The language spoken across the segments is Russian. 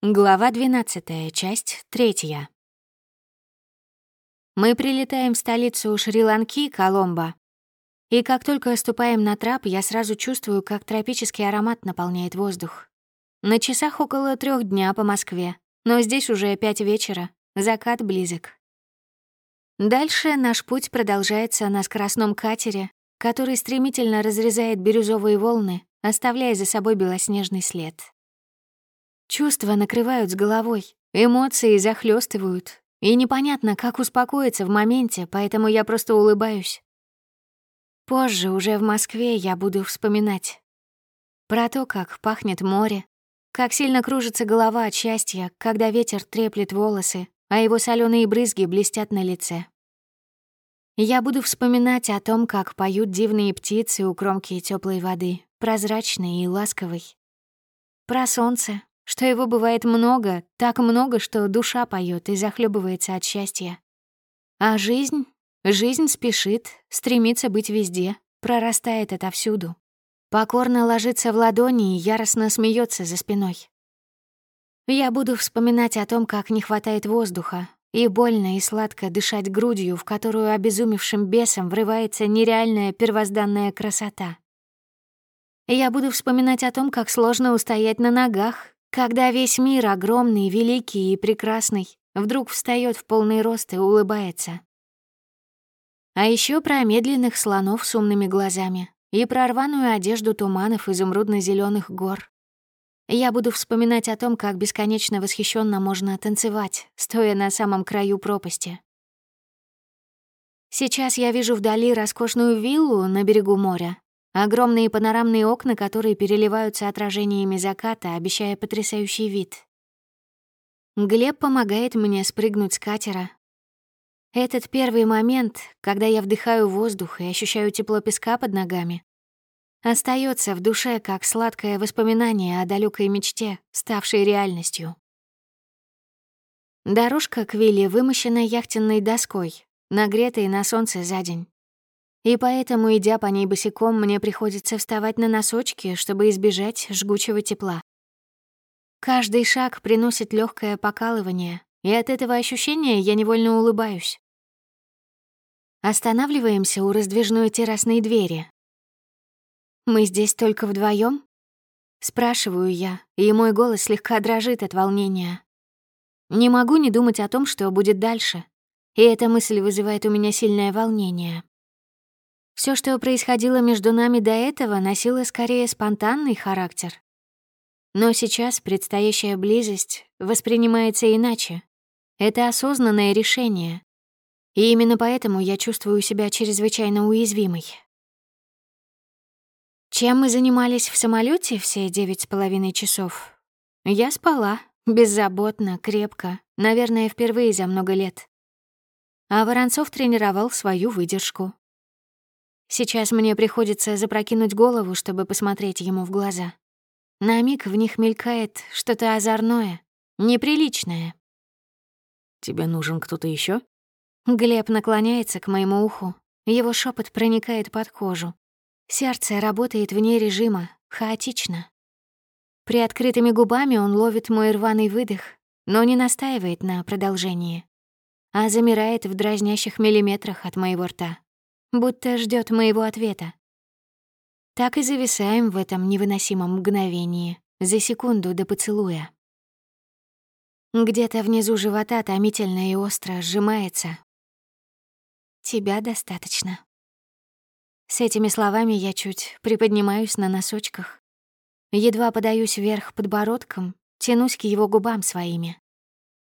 Глава 12, часть 3. Мы прилетаем в столицу Шри-Ланки, Коломбо. И как только ступаем на трап, я сразу чувствую, как тропический аромат наполняет воздух. На часах около трех дня по Москве, но здесь уже пять вечера, закат близок. Дальше наш путь продолжается на скоростном катере, который стремительно разрезает бирюзовые волны, оставляя за собой белоснежный след. Чувства накрывают с головой, эмоции захлестывают, и непонятно, как успокоиться в моменте, поэтому я просто улыбаюсь. Позже, уже в Москве, я буду вспоминать про то, как пахнет море, как сильно кружится голова от счастья, когда ветер треплет волосы, а его соленые брызги блестят на лице. Я буду вспоминать о том, как поют дивные птицы у кромки теплой воды, прозрачной и ласковой. Про солнце, что его бывает много, так много, что душа поет и захлебывается от счастья. А жизнь? Жизнь спешит, стремится быть везде, прорастает отовсюду. Покорно ложится в ладони и яростно смеется за спиной. Я буду вспоминать о том, как не хватает воздуха, и больно и сладко дышать грудью, в которую обезумевшим бесом врывается нереальная первозданная красота. Я буду вспоминать о том, как сложно устоять на ногах, когда весь мир огромный, великий и прекрасный вдруг встает в полный рост и улыбается. А еще про медленных слонов с умными глазами и про рваную одежду туманов изумрудно зеленых гор. Я буду вспоминать о том, как бесконечно восхищенно можно танцевать, стоя на самом краю пропасти. Сейчас я вижу вдали роскошную виллу на берегу моря, Огромные панорамные окна, которые переливаются отражениями заката, обещая потрясающий вид. Глеб помогает мне спрыгнуть с катера. Этот первый момент, когда я вдыхаю воздух и ощущаю тепло песка под ногами, остается в душе как сладкое воспоминание о далекой мечте, ставшей реальностью. Дорожка к вилле вымощена яхтенной доской, нагретой на солнце за день. И поэтому, идя по ней босиком, мне приходится вставать на носочки, чтобы избежать жгучего тепла. Каждый шаг приносит легкое покалывание, и от этого ощущения я невольно улыбаюсь. Останавливаемся у раздвижной террасной двери. «Мы здесь только вдвоем? Спрашиваю я, и мой голос слегка дрожит от волнения. Не могу не думать о том, что будет дальше, и эта мысль вызывает у меня сильное волнение. Все, что происходило между нами до этого, носило скорее спонтанный характер. Но сейчас предстоящая близость воспринимается иначе. Это осознанное решение. И именно поэтому я чувствую себя чрезвычайно уязвимой. Чем мы занимались в самолете все девять с половиной часов? Я спала, беззаботно, крепко, наверное, впервые за много лет. А Воронцов тренировал свою выдержку. Сейчас мне приходится запрокинуть голову, чтобы посмотреть ему в глаза. На миг в них мелькает что-то озорное, неприличное. «Тебе нужен кто-то еще? Глеб наклоняется к моему уху. Его шепот проникает под кожу. Сердце работает вне режима, хаотично. При открытыми губами он ловит мой рваный выдох, но не настаивает на продолжении, а замирает в дразнящих миллиметрах от моего рта будто ждет моего ответа. Так и зависаем в этом невыносимом мгновении, за секунду до поцелуя. Где-то внизу живота томительно и остро сжимается. Тебя достаточно. С этими словами я чуть приподнимаюсь на носочках. Едва подаюсь вверх подбородком, тянусь к его губам своими.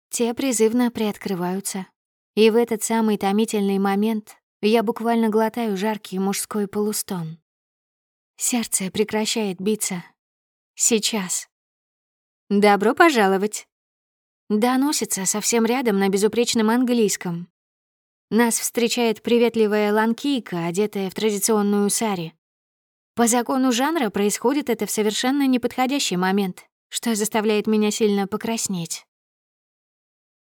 Те призывно приоткрываются, и в этот самый томительный момент я буквально глотаю жаркий мужской полустон. Сердце прекращает биться. Сейчас. «Добро пожаловать!» Доносится совсем рядом на безупречном английском. Нас встречает приветливая ланкийка, одетая в традиционную сари. По закону жанра происходит это в совершенно неподходящий момент, что заставляет меня сильно покраснеть.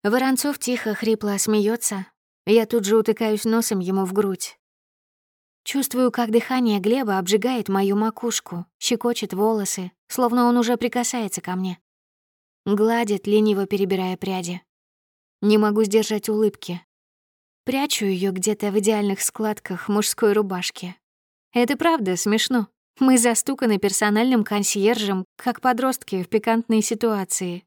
Воронцов тихо, хрипло смеется, я тут же утыкаюсь носом ему в грудь. Чувствую, как дыхание Глеба обжигает мою макушку, щекочет волосы, словно он уже прикасается ко мне. гладит, лениво перебирая пряди. Не могу сдержать улыбки. Прячу ее где-то в идеальных складках мужской рубашки. Это правда смешно. Мы застуканы персональным консьержем, как подростки в пикантной ситуации.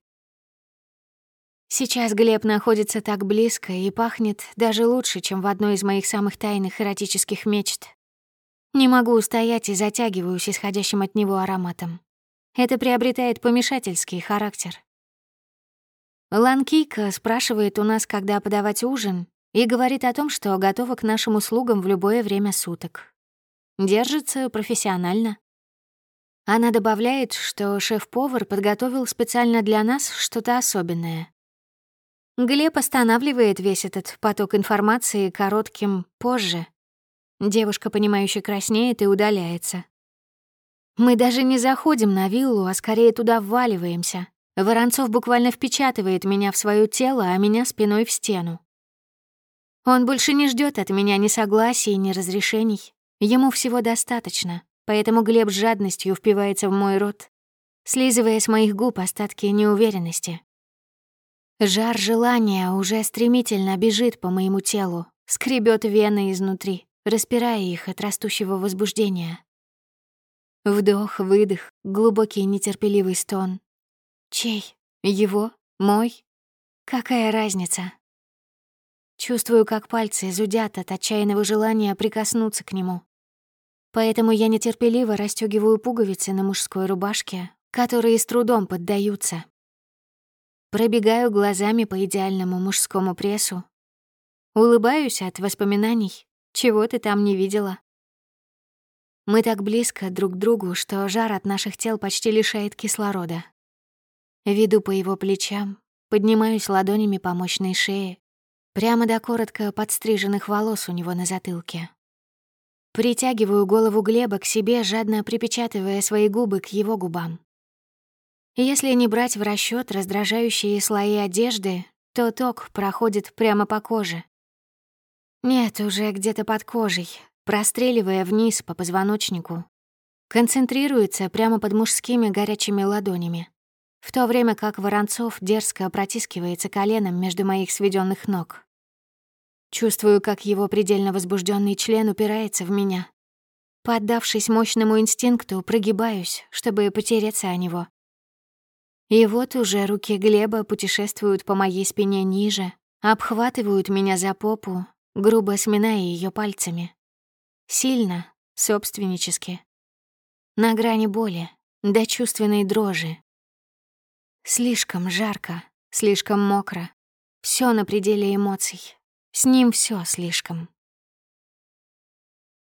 Сейчас Глеб находится так близко и пахнет даже лучше, чем в одной из моих самых тайных эротических мечт. Не могу устоять и затягиваюсь исходящим от него ароматом. Это приобретает помешательский характер. Ланкийка спрашивает у нас, когда подавать ужин, и говорит о том, что готова к нашим услугам в любое время суток. Держится профессионально. Она добавляет, что шеф-повар подготовил специально для нас что-то особенное. Глеб останавливает весь этот поток информации коротким «позже». Девушка, понимающе краснеет и удаляется. Мы даже не заходим на виллу, а скорее туда вваливаемся. Воронцов буквально впечатывает меня в свое тело, а меня спиной в стену. Он больше не ждет от меня ни согласий, ни разрешений. Ему всего достаточно, поэтому Глеб с жадностью впивается в мой рот, слизывая с моих губ остатки неуверенности. Жар желания уже стремительно бежит по моему телу, скребет вены изнутри, распирая их от растущего возбуждения. Вдох, выдох, глубокий нетерпеливый стон, Чей? Его? Мой? Какая разница? Чувствую, как пальцы зудят от отчаянного желания прикоснуться к нему. Поэтому я нетерпеливо расстёгиваю пуговицы на мужской рубашке, которые с трудом поддаются. Пробегаю глазами по идеальному мужскому прессу. Улыбаюсь от воспоминаний, чего ты там не видела. Мы так близко друг к другу, что жар от наших тел почти лишает кислорода. Веду по его плечам, поднимаюсь ладонями по мощной шее, прямо до коротко подстриженных волос у него на затылке. Притягиваю голову Глеба к себе, жадно припечатывая свои губы к его губам. Если не брать в расчет раздражающие слои одежды, то ток проходит прямо по коже. Нет, уже где-то под кожей, простреливая вниз по позвоночнику. Концентрируется прямо под мужскими горячими ладонями в то время как Воронцов дерзко протискивается коленом между моих сведенных ног. Чувствую, как его предельно возбужденный член упирается в меня. Поддавшись мощному инстинкту, прогибаюсь, чтобы потереться о него. И вот уже руки Глеба путешествуют по моей спине ниже, обхватывают меня за попу, грубо сминая ее пальцами. Сильно, собственнически. На грани боли, до чувственной дрожи, Слишком жарко, слишком мокро. Все на пределе эмоций. С ним все слишком.